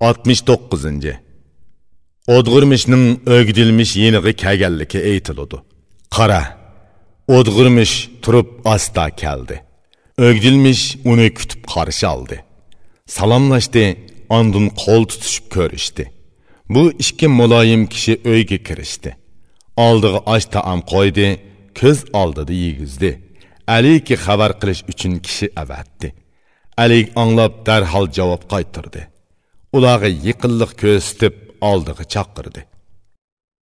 69. Odg'urmishning o'gdilmish yenig'i kelganligi aytiladi. Qara, o'dg'irmish turib asta keldi. O'gdilmish uni kutib qarshi oldi. Salomlashdi, ondin qo'l tutishib ko'rishdi. Bu ikki muloyim kishi uyga kirishdi. Oldiga osh taom qo'ydi, ko'z oldida yegizdi. aliki xabar qilish uchun kishi avatdi. Alik anglab darhol javob qaytirdi ularga yiqinliq ko'rsatib oldiga chaqirdi.